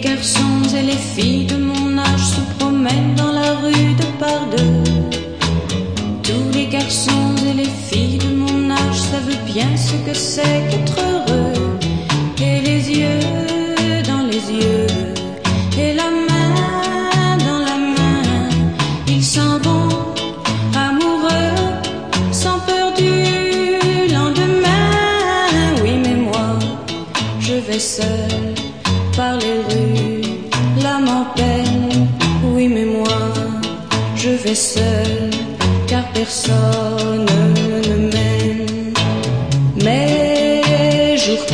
Les garçons et les filles de mon âge se promènent dans la rue de par deux. Tous les garçons et les filles de mon âge savent bien ce que c'est qu'être heureux. Et les yeux dans les yeux, et la main dans la main, ils s'en vont. amoureux, sans peur du lendemain. Oui mais moi, Je vais seul par les rues, l'âme en peine. Oui, mais moi, je vais seul car personne ne m'aime. Mes jours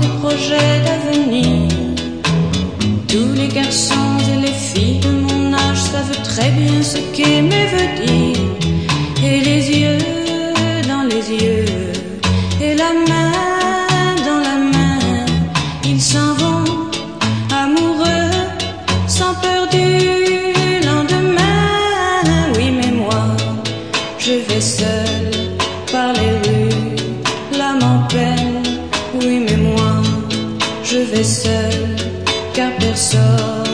des projets d'avenir. Tous les garçons et les filles de mon âge savent très bien ce qu'aimer veut dire. Et les yeux dans les yeux, et la main dans la main, ils s'en vont amoureux, sans peur du lendemain. Oui, mais moi, je vais seul par les rues, l'âme en peine. Oui, mais moi, je vais seul, car personne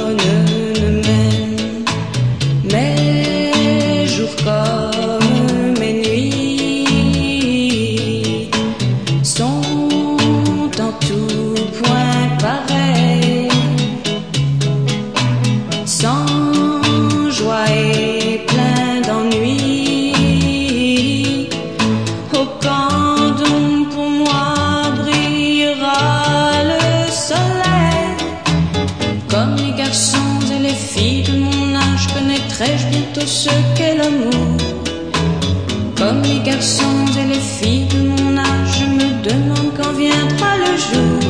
Comme les garçons et les filles de mon âge, je me demande quand viendra le jour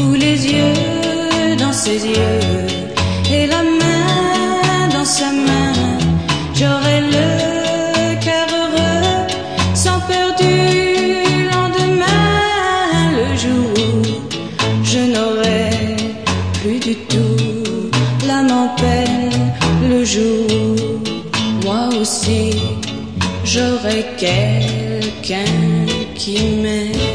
où les yeux dans ses yeux et la main dans sa main, j'aurai le cœur heureux, sans peur du lendemain, le jour où je n'aurai plus du tout l'âme en peine, le jour moi aussi j'aurai quelqu'un qui m'aime.